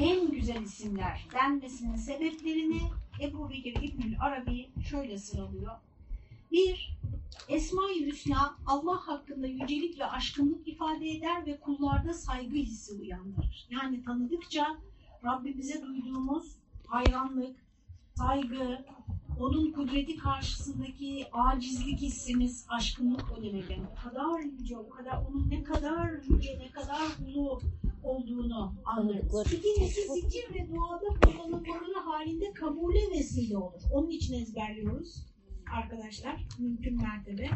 en güzel isimler denmesinin sebeplerini Ebu Bekir İbnül Arabi şöyle sıralıyor. Bir, Esma-i Hüsna Allah hakkında yücelik ve aşkınlık ifade eder ve kullarda saygı hissi uyandırır. Yani tanıdıkça Rabbimize duyduğumuz hayranlık, saygı, onun kudreti karşısındaki acizlik hissimiz, aşkınlık o demek. Yani o kadar yüce, o kadar onun ne kadar yüce, ne kadar ulu olduğunu anlarız. İkincisi zikir ve duada kullanılmaları halinde kabule vesile olur. Onun için ezberliyoruz arkadaşlar, mümkün mertebe.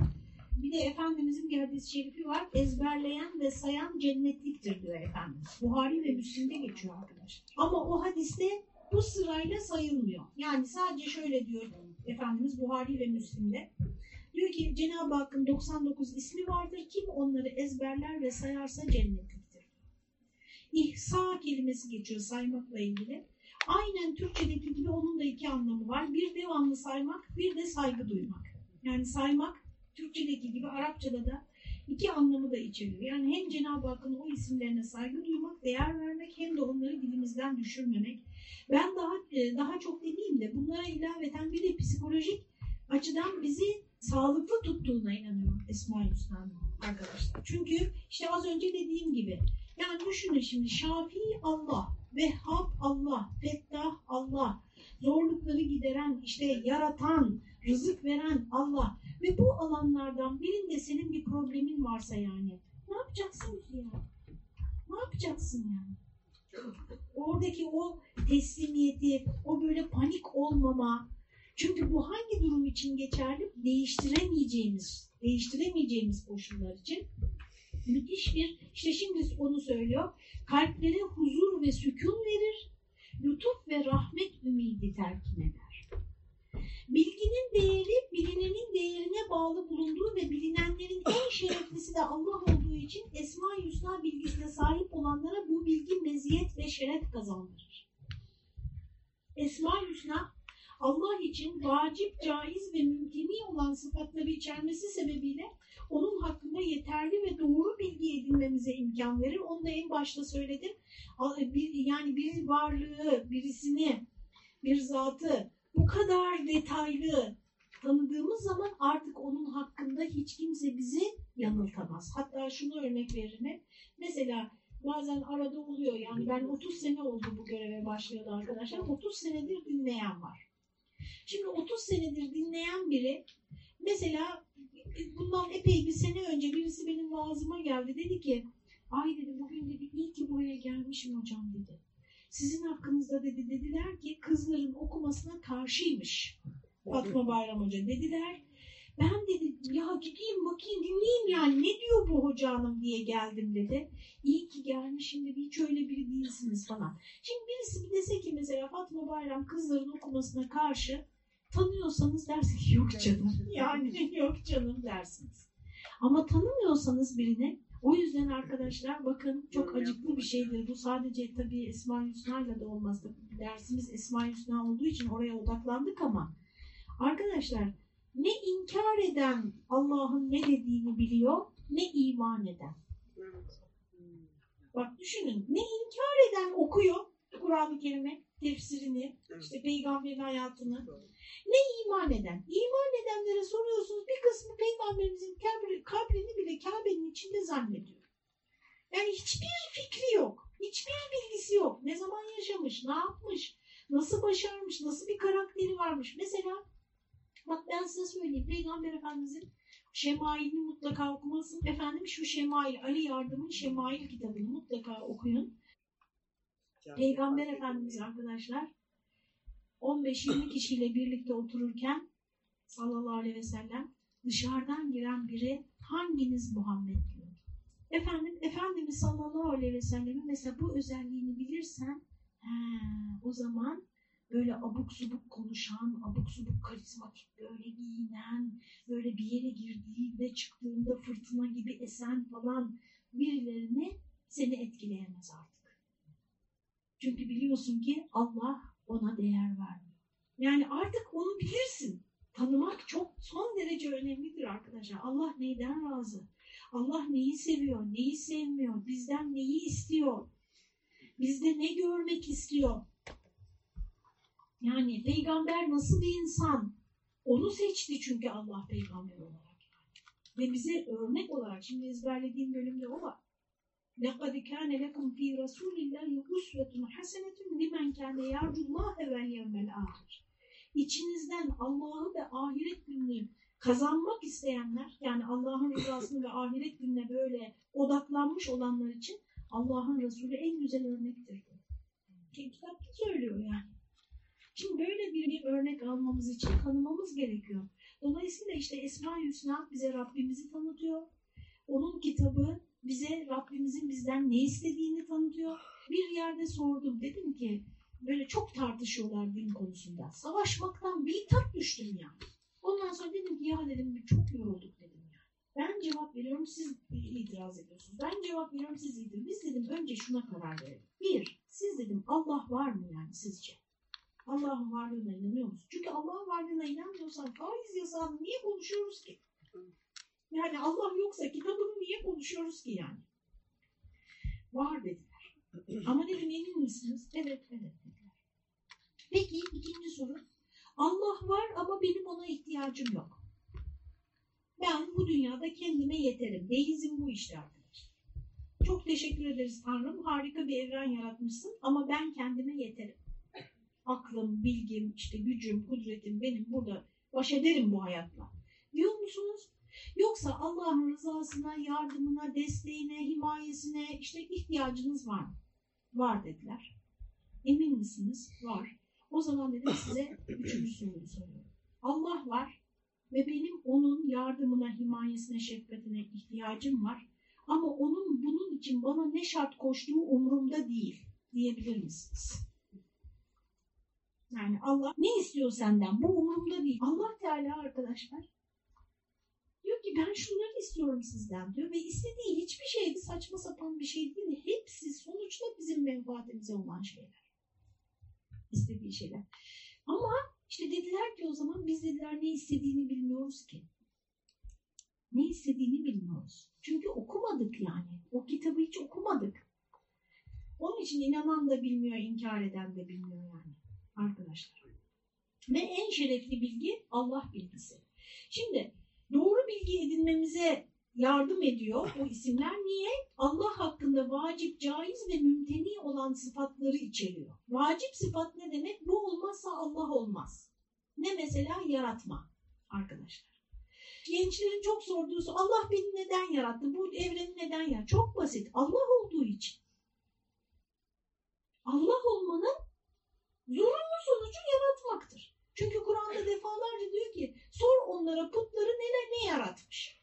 Bir de Efendimizin bir hadis-i şerifi var. Ezberleyen ve sayan cennetliktir diyor Efendimiz. Buhari ve Müslim'de geçiyor arkadaşlar. Ama o hadiste bu sırayla sayılmıyor. Yani sadece şöyle diyor Efendimiz Buhari ve Müslim'de. Diyor ki Cenab-ı Hakk'ın 99 ismi vardır. Kim onları ezberler ve sayarsa cennetliktir. İhsa kelimesi geçiyor saymakla ilgili. Aynen Türkçedeki gibi onun da iki anlamı var. Bir devamlı saymak, bir de saygı duymak. Yani saymak Türkçedeki gibi Arapçada da iki anlamı da içeriyor. Yani hem Cenab-ı Hakk'ın o isimlerine saygı duymak, değer vermek hem de onları dilimizden düşürmemek. Ben daha e, daha çok demeyeyim de bunlara ilaveten bir de psikolojik açıdan bizi sağlıklı tuttuğuna inanıyorum Esma-i Hüsna'nın arkadaşlar. Çünkü işte az önce dediğim gibi yani düşünün şimdi Şafii Allah, Vehhab Allah, Fettah Allah, zorlukları gideren, işte yaratan, rızık veren Allah ve bu alanlardan birinde senin bir problemin varsa yani ne yapacaksın ki ya? Ne yapacaksın yani? Oradaki o teslimiyeti, o böyle panik olmama. Çünkü bu hangi durum için geçerli? Değiştiremeyeceğimiz, değiştiremeyeceğimiz koşullar için müthiş bir, işte şimdi onu söylüyor, kalplere huzur ve sükun verir, lütuf ve rahmet ümidi terkin eder. Bilginin değeri, bilinenin değerine bağlı bulunduğu ve bilinenlerin en şereflisi de Allah olduğu için Esma-i Hüsna bilgisine sahip olanlara bu bilgi meziyet ve şeref kazandırır. Esma-i Hüsna Allah için vacip, caiz ve mümkini olan sıfatları içermesi sebebiyle onun hakkında yeterli ve doğru bilgi edinmemize imkan verir. Onu da en başta söyledim. Yani bir varlığı, birisini, bir zatı bu kadar detaylı tanıdığımız zaman artık onun hakkında hiç kimse bizi yanıltamaz. Hatta şunu örnek veririm Mesela bazen arada oluyor yani ben 30 sene oldu bu göreve başlayalı arkadaşlar. 30 senedir dinleyen var. Şimdi 30 senedir dinleyen biri mesela bundan epey bir sene önce birisi benim vaazıma geldi. Dedi ki ay dedi bugün dedi iyi ki buraya gelmişim hocam dedi. Sizin hakkınızda dedi dediler ki kızların okumasına karşıymış Fatma Bayram Hoca. Dediler ben dedi ya gideyim bakayım dinleyeyim yani ne diyor bu hoca hanım diye geldim dedi. İyi ki gelmişim dedi hiç öyle biri değilsiniz falan. Şimdi birisi bir dese ki mesela Fatma Bayram kızların okumasına karşı tanıyorsanız dersiniz yok canım yani yok canım dersiniz. Ama tanımıyorsanız birini o yüzden arkadaşlar bakın çok acıklı bir şeydir. Bu sadece tabii Esma-i Hüsna'yla da olmaz. Dersimiz Esma-i Hüsna olduğu için oraya odaklandık ama arkadaşlar ne inkar eden Allah'ın ne dediğini biliyor ne iman eden. Bak düşünün ne inkar eden okuyor Kur'an-ı Kerim'i, tefsirini, işte peygamberin hayatını. Ne iman eden? İman edenlere soruyorsunuz bir kısmı peygamberimizin kabrini bile Kabe'nin içinde zannediyor. Yani hiçbir fikri yok. Hiçbir bilgisi yok. Ne zaman yaşamış, ne yapmış, nasıl başarmış, nasıl bir karakteri varmış. Mesela bak ben size söyleyeyim. Peygamber Efendimizin Şemail'ini mutlaka okumalısın. Efendim şu Şemail, Ali Yardım'ın Şemail kitabını mutlaka okuyun. Peygamber Efendimiz arkadaşlar 15-20 kişiyle birlikte otururken sallallahu aleyhi ve sellem dışarıdan giren biri hanginiz Muhammed diyor. Efendim, Efendimiz sallallahu aleyhi ve sellemin mesela bu özelliğini bilirsen he, o zaman böyle abuk subuk konuşan, abuk subuk karizmatik böyle giyinen, böyle bir yere girdiğinde çıktığında fırtına gibi esen falan birilerini seni etkileyemez artık. Çünkü biliyorsun ki Allah ona değer vermiyor. Yani artık onu bilirsin. Tanımak çok son derece önemlidir arkadaşlar. Allah neyden razı? Allah neyi seviyor, neyi sevmiyor, bizden neyi istiyor? Bizde ne görmek istiyor? Yani peygamber nasıl bir insan? Onu seçti çünkü Allah peygamber olarak. Ve bize örnek olarak, şimdi ezberlediğim bölümde o var. لَقَدْ كَانَ لَكُمْ ف۪ي رَسُولِ اللّٰهِ اُسْوَةٌ حَسَنَةٌ لِمَنْ كَانَ يَرْجُ اللّٰهَ وَالْيَوْمَ الْآخِرِ İçinizden Allah'ı ve ahiret gününü kazanmak isteyenler, yani Allah'ın rızasını ve ahiret gününe böyle odaklanmış olanlar için Allah'ın Resulü en güzel örnektir. Kitapta söylüyor yani. Şimdi böyle bir, bir örnek almamız için tanımamız gerekiyor. Dolayısıyla işte Esma-i Hüsna bize Rabbimizi tanıtıyor. Onun kitabı bize Rabbimizin bizden ne istediğini tanıtıyor. Bir yerde sordum dedim ki böyle çok tartışıyorlar din konusunda. Savaşmaktan bir tat düştüm yani. Ondan sonra dedim ki ya dedim çok yorulduk dedim yani. Ben cevap veriyorum siz itiraz ediyorsunuz. Ben cevap veriyorum siz itiraz Biz dedim önce şuna karar verelim. Bir, siz dedim Allah var mı yani sizce? Allah'ın varlığına inanıyor musun? Çünkü Allah'ın varlığına inanmıyorsan faiz yasağını niye konuşuyoruz ki? Yani Allah yoksa kitabını niye konuşuyoruz ki yani? Var dediler. Ama dedim emin misiniz? Evet, evet dediler. Peki ikinci soru. Allah var ama benim ona ihtiyacım yok. Ben bu dünyada kendime yeterim. Deizm bu işte arkadaşlar. Çok teşekkür ederiz Tanrım. Harika bir evren yaratmışsın ama ben kendime yeterim. Aklım, bilgim, işte gücüm, kudretim benim burada baş ederim bu hayatla. Diyor musunuz? Yoksa Allah'ın rızasına, yardımına, desteğine, himayesine işte ihtiyacınız var mı? Var dediler. Emin misiniz? Var. O zaman dedim size üçüncü soruyu soruyorum. Allah var ve benim onun yardımına, himayesine, şefkatine ihtiyacım var. Ama onun bunun için bana ne şart koştuğu umurumda değil diyebilir misiniz? Yani Allah ne istiyor senden? Bu umurumda değil. Allah Teala arkadaşlar ki ben şunları istiyorum sizden diyor ve istediği hiçbir şey de saçma sapan bir şey değil. Hepsi sonuçta bizim menfaatimize olan şeyler. İstediği şeyler. Ama işte dediler ki o zaman biz dediler ne istediğini bilmiyoruz ki. Ne istediğini bilmiyoruz. Çünkü okumadık yani. O kitabı hiç okumadık. Onun için inanan da bilmiyor, inkar eden de bilmiyor yani arkadaşlar. Ve en şerefli bilgi Allah bilgisi. Şimdi doğru bilgi edinmemize yardım ediyor bu isimler. Niye? Allah hakkında vacip, caiz ve mümteni olan sıfatları içeriyor. Vacip sıfat ne demek? Bu olmazsa Allah olmaz. Ne mesela? Yaratma arkadaşlar. Gençlerin çok sorduğu Allah beni neden yarattı? Bu evreni neden yarattı? Çok basit. Allah olduğu için. Allah olmanın zorunlu sonucu yaratmaktır. Çünkü Kur'an'da defalarca diyor ki sor onlara putları neler ne yaratmış.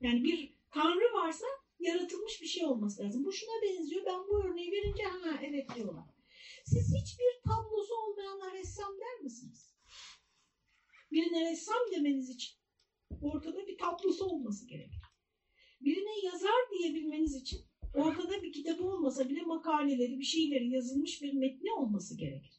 Yani bir tanrı varsa yaratılmış bir şey olması lazım. Bu şuna benziyor. Ben bu örneği verince ha evet diyorlar. Siz hiçbir tablosu olmayanlar ressam der misiniz? Birine ressam demeniz için ortada bir tablosu olması gerekir. Birine yazar diyebilmeniz için ortada bir kitabı olmasa bile makaleleri, bir şeyleri yazılmış bir metni olması gerekir.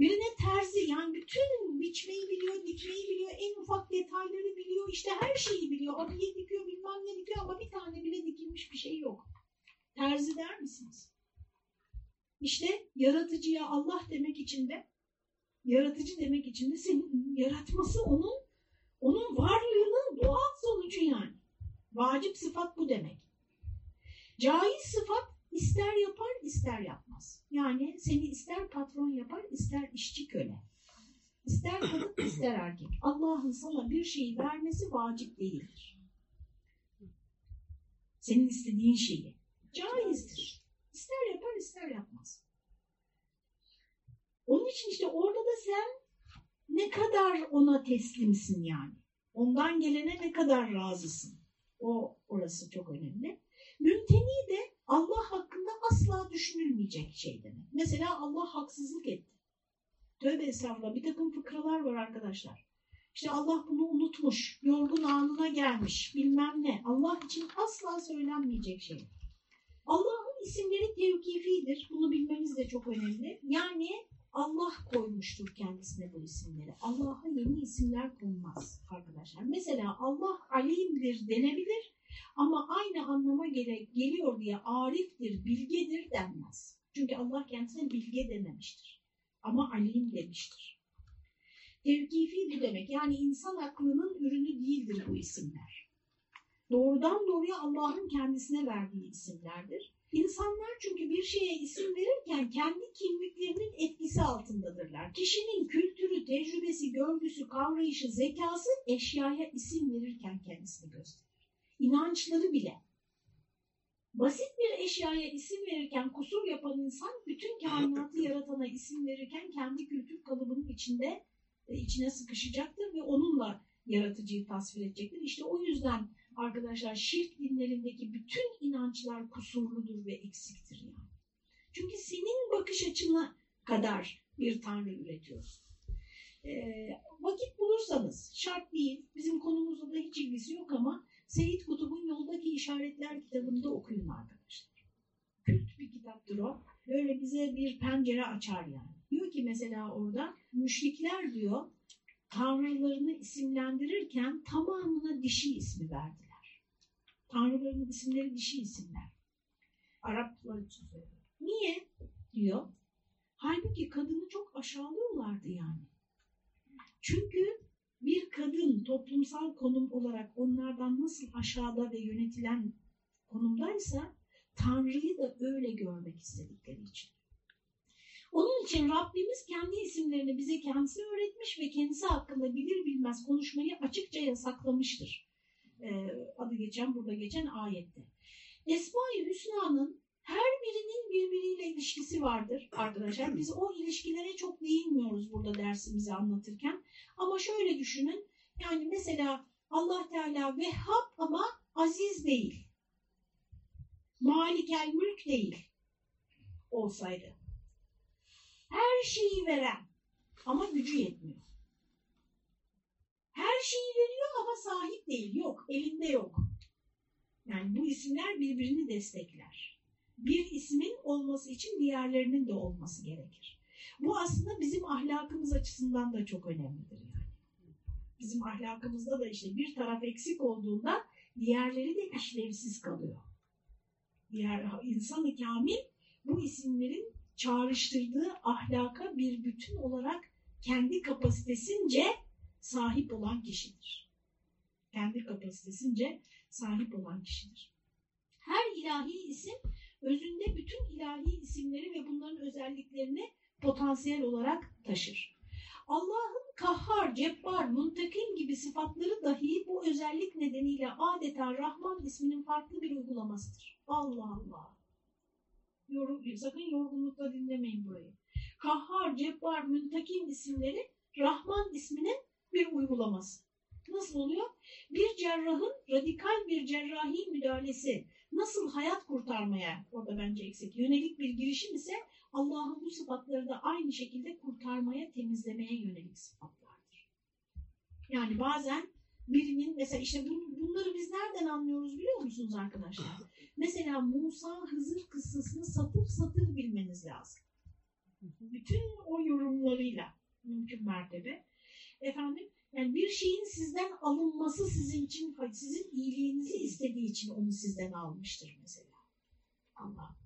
Birine terzi yani bütün biçmeyi biliyor, dikmeyi biliyor, en ufak detayları biliyor, işte her şeyi biliyor. Abiye dikiyor, bilmem ne dikiyor ama bir tane bile dikilmiş bir şey yok. Terzi der misiniz? İşte yaratıcıya Allah demek için de, yaratıcı demek için de senin yaratması onun, onun varlığının doğal sonucu yani. Vacip sıfat bu demek. Caiz sıfat ister yapar ister yapmaz. Yani seni ister patron yapar ister işçi köle. İster kadın ister erkek. Allah'ın sana bir şeyi vermesi vacip değildir. Senin istediğin şeyi. Caizdir. İster yapar ister yapmaz. Onun için işte orada da sen ne kadar ona teslimsin yani. Ondan gelene ne kadar razısın. O orası çok önemli. Mümteni de Allah hakkında asla düşünülmeyecek şey demek. Mesela Allah haksızlık etti. Tövbe estağfurullah bir takım fıkralar var arkadaşlar. İşte Allah bunu unutmuş, yorgun anına gelmiş, bilmem ne. Allah için asla söylenmeyecek şey. Allah'ın isimleri tevkifidir. Bunu bilmemiz de çok önemli. Yani Allah koymuştur kendisine bu isimleri. Allah'a yeni isimler konmaz arkadaşlar. Mesela Allah alimdir denebilir ama aynı anlama gele, geliyor diye ariftir, bilgedir denmez. Çünkü Allah kendisine bilge dememiştir. Ama alim demiştir. Tevkifi bu demek. Yani insan aklının ürünü değildir bu isimler. Doğrudan doğruya Allah'ın kendisine verdiği isimlerdir. İnsanlar çünkü bir şeye isim verirken kendi kimliklerinin etkisi altındadırlar. Kişinin kültürü, tecrübesi, görgüsü, kavrayışı, zekası eşyaya isim verirken kendisini gösterir. İnançları bile. Basit bir eşyaya isim verirken kusur yapan insan bütün kainatı yaratana isim verirken kendi kültür kalıbının içinde e, içine sıkışacaktır ve onunla yaratıcıyı tasvir edecektir. İşte o yüzden arkadaşlar şirk dinlerindeki bütün inançlar kusurludur ve eksiktir yani. Çünkü senin bakış açına kadar bir tanrı üretiyorsun. Ee, vakit bulursanız şart değil, bizim konumuzla da hiç ilgisi yok ama Seyit Kutub'un Yoldaki İşaretler kitabında okuyun arkadaşlar. Kült bir kitaptır o. Böyle bize bir pencere açar yani. Diyor ki mesela orada müşrikler diyor tanrılarını isimlendirirken tamamına dişi ismi verdiler. Tanrıların isimleri dişi isimler. Araplar için söylüyor. Niye? diyor. Halbuki kadını çok aşağılıyorlardı yani. Çünkü bir kadın toplumsal konum olarak onlardan nasıl aşağıda ve yönetilen konumdaysa Tanrı'yı da öyle görmek istedikleri için. Onun için Rabbimiz kendi isimlerini bize kendisi öğretmiş ve kendisi hakkında bilir bilmez konuşmayı açıkça yasaklamıştır. Ee, adı geçen, burada geçen ayette. Esma-i Hüsna'nın her birinin birbiriyle ilişkisi vardır arkadaşlar. Biz o ilişkilere çok değinmiyoruz burada dersimizi anlatırken. Ama şöyle düşünün. Yani mesela Allah Teala Vehhab ama aziz değil. Malikel mülk değil olsaydı. Her şeyi veren ama gücü yetmiyor. Her şeyi veriyor ama sahip değil. Yok, elinde yok. Yani bu isimler birbirini destekler. Bir ismin olması için diğerlerinin de olması gerekir. Bu aslında bizim ahlakımız açısından da çok önemlidir yani. Bizim ahlakımızda da işte bir taraf eksik olduğunda diğerleri de işlevsiz kalıyor. Diğer insan-ı kamil bu isimlerin çağrıştırdığı ahlaka bir bütün olarak kendi kapasitesince sahip olan kişidir. Kendi kapasitesince sahip olan kişidir. Her ilahi isim özünde bütün ilahi isimleri ve bunların özelliklerini potansiyel olarak taşır. Allah'ın kahhar, cebbar, muntakim gibi sıfatları dahi bu özellik nedeniyle adeta Rahman isminin farklı bir uygulamasıdır. Allah Allah. Yorum, sakın yorgunlukla dinlemeyin burayı. Kahhar, cebbar, muntakim isimleri Rahman isminin bir uygulaması. Nasıl oluyor? Bir cerrahın radikal bir cerrahi müdahalesi nasıl hayat kurtarmaya, orada bence eksik, yönelik bir girişim ise Allah'ın bu sıfatları da aynı şekilde kurtarmaya, temizlemeye yönelik sıfatlardır. Yani bazen birinin, mesela işte bunları biz nereden anlıyoruz biliyor musunuz arkadaşlar? Mesela Musa Hızır kıssasını satır satır bilmeniz lazım. Bütün o yorumlarıyla mümkün mertebe. Efendim yani bir şeyin sizden alınması sizin için, sizin iyiliğinizi istediği için onu sizden almıştır mesela. Allah.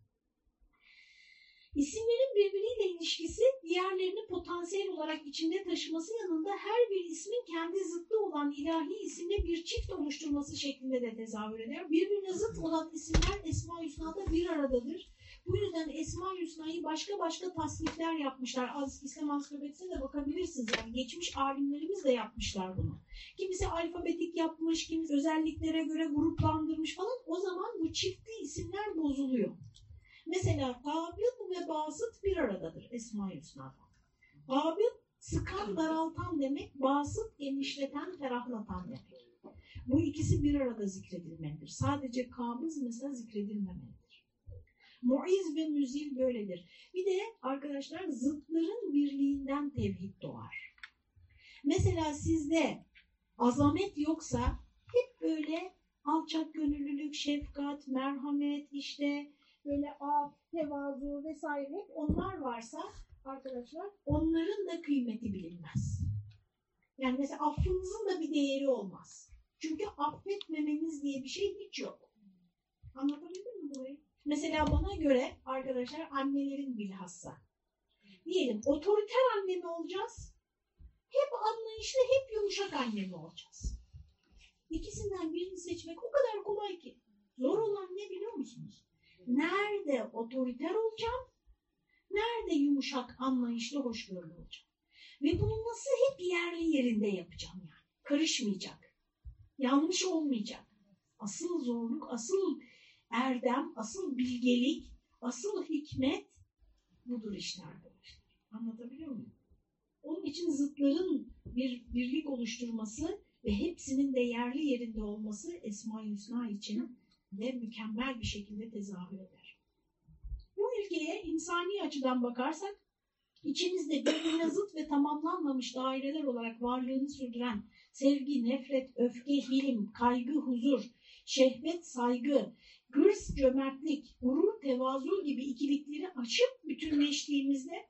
İsimlerin birbiriyle ilişkisi diğerlerini potansiyel olarak içinde taşıması yanında her bir ismin kendi zıttı olan ilahi isimle bir çift oluşturması şeklinde de tezahür eder. Birbirine zıt olan isimler Esma-i Hüsna'da bir aradadır. Bu yüzden Esma-i Hüsna'yı başka başka tasnifler yapmışlar. Az, İslam Ansiklopedisine de bakabilirsiniz. Yani geçmiş alimlerimiz de yapmışlar bunu. Kimisi alfabetik yapmış, kimisi özelliklere göre gruplandırmış falan. O zaman bu çiftli isimler bozuluyor. Mesela Gabil ve Basıt bir aradadır Esma-i Hüsna'da. Gabil sıkan daraltan demek, basıt genişleten, ferahlatan demek. Bu ikisi bir arada zikredilmelidir. Sadece kabız mesela zikredilmemelidir. Muiz ve müzil böyledir. Bir de arkadaşlar zıtların birliğinden tevhid doğar. Mesela sizde azamet yoksa hep böyle alçak gönüllülük, şefkat, merhamet, işte böyle af, tevazu vesaire hep onlar varsa arkadaşlar onların da kıymeti bilinmez. Yani mesela affınızın da bir değeri olmaz. Çünkü affetmemeniz diye bir şey hiç yok. Anlatabildim mi burayı? Mesela bana göre arkadaşlar annelerin bilhassa. Diyelim otoriter anne mi olacağız? Hep anlayışlı, hep yumuşak anne mi olacağız? İkisinden birini seçmek o kadar kolay ki. Zor olan ne biliyor musunuz? Nerede otoriter olacağım? Nerede yumuşak, anlayışlı, hoşgörülü olacağım? Ve bunu nasıl hep yerli yerinde yapacağım yani? Karışmayacak. Yanlış olmayacak. Asıl zorluk, asıl erdem, asıl bilgelik, asıl hikmet budur işte arkadaşlar. Anlatabiliyor muyum? Onun için zıtların bir birlik oluşturması ve hepsinin de yerli yerinde olması Esma-i Hüsna için de mükemmel bir şekilde tezahür eder. Bu ülkeye insani açıdan bakarsak içimizde birbirine zıt ve tamamlanmamış daireler olarak varlığını sürdüren sevgi, nefret, öfke, hilim, kaygı, huzur, şehvet, saygı, hırs, cömertlik, gurur, tevazu gibi ikilikleri açıp bütünleştiğimizde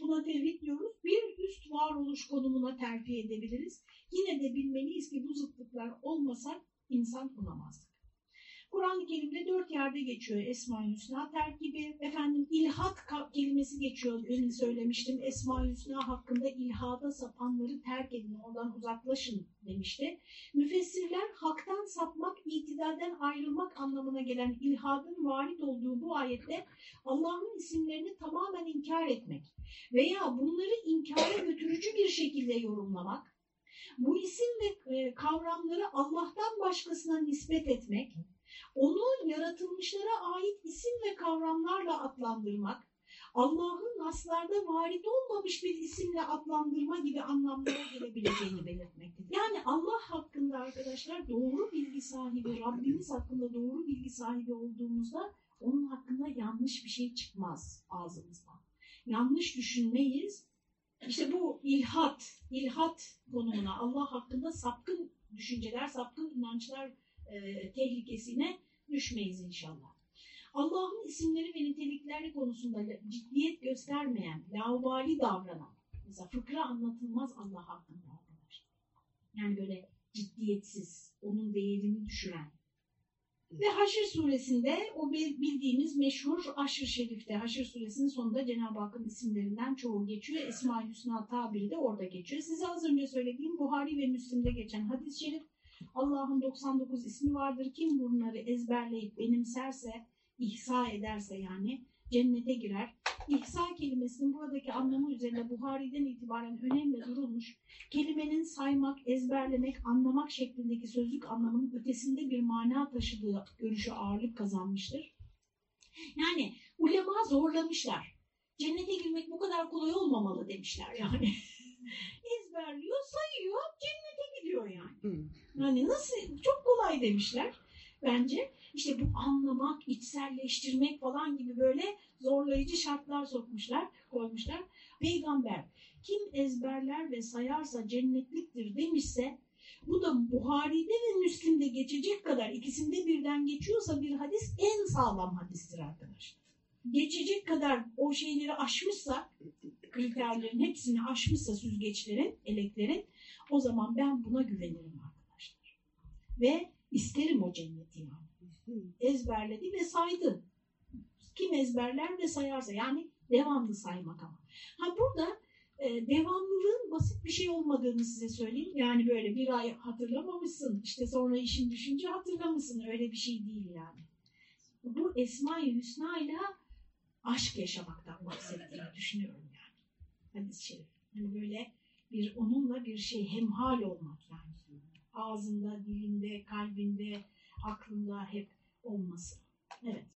buna tevhid diyoruz. Bir üst varoluş konumuna terfi edebiliriz. Yine de bilmeliyiz ki bu zıtlıklar olmasa insan olamazdık. Kur'an-ı Kerim'de dört yerde geçiyor Esma-i Hüsna terkibi. Efendim ilhat kelimesi geçiyor. Demin söylemiştim. Esma-i Hüsna hakkında ilhada sapanları terk edin, oradan uzaklaşın demişti. Müfessirler haktan sapmak, itidalden ayrılmak anlamına gelen ilhadın varit olduğu bu ayette Allah'ın isimlerini tamamen inkar etmek veya bunları inkara götürücü bir şekilde yorumlamak, bu isim ve kavramları Allah'tan başkasına nispet etmek, onu yaratılmışlara ait isim ve kavramlarla adlandırmak, Allah'ın naslarda varit olmamış bir isimle adlandırma gibi anlamlara gelebileceğini belirtmektedir. Yani Allah hakkında arkadaşlar doğru bilgi sahibi, Rabbimiz hakkında doğru bilgi sahibi olduğumuzda onun hakkında yanlış bir şey çıkmaz ağzımızdan. Yanlış düşünmeyiz. İşte bu ilhat, ilhat konumuna Allah hakkında sapkın düşünceler, sapkın inançlar e, tehlikesine düşmeyiz inşallah. Allah'ın isimleri ve nitelikleri konusunda ciddiyet göstermeyen, laubali davranan, mesela fıkra anlatılmaz Allah hakkında arkadaşlar. Yani böyle ciddiyetsiz, onun değerini düşüren. Ve Haşr suresinde o bildiğimiz meşhur Aşr Şerif'te, Haşr suresinin sonunda Cenab-ı Hakk'ın isimlerinden çoğu geçiyor. Esma-i Hüsna tabiri de orada geçiyor. Size az önce söylediğim Buhari ve Müslim'de geçen hadis-i şerif Allah'ın 99 ismi vardır. Kim bunları ezberleyip benimserse, ihsa ederse yani cennete girer. İhsa kelimesinin buradaki anlamı üzerine Buhari'den itibaren önemli durulmuş. Kelimenin saymak, ezberlemek, anlamak şeklindeki sözlük anlamının ötesinde bir mana taşıdığı görüşü ağırlık kazanmıştır. Yani ulema zorlamışlar. Cennete girmek bu kadar kolay olmamalı demişler yani. Ezberliyor, sayıyor, cennete gidiyor yani. Yani nasıl, çok kolay demişler bence. İşte bu anlamak, içselleştirmek falan gibi böyle zorlayıcı şartlar sokmuşlar, koymuşlar. Peygamber kim ezberler ve sayarsa cennetliktir demişse bu da Buhari'de ve Müslim'de geçecek kadar ikisinde birden geçiyorsa bir hadis en sağlam hadistir arkadaşlar. Geçecek kadar o şeyleri aşmışsa, kriterlerin hepsini aşmışsa süzgeçlerin, eleklerin o zaman ben buna güvenirim arkadaşlar. Ve isterim o cenneti yani. Ezberledi ve saydı. Kim ezberler ve sayarsa yani devamlı saymak ama. Ha burada e, devamlılığın basit bir şey olmadığını size söyleyeyim. Yani böyle bir ay hatırlamamışsın, işte sonra işin düşünce hatırlamışsın. Öyle bir şey değil yani. Bu Esma-i Hüsna ile aşk yaşamaktan bahsettiğini düşünüyorum. Hadis-i şerif. Hani böyle bir onunla bir şey hemhal olmak yani. Ağzında, dilinde, kalbinde, aklında hep olması. Evet.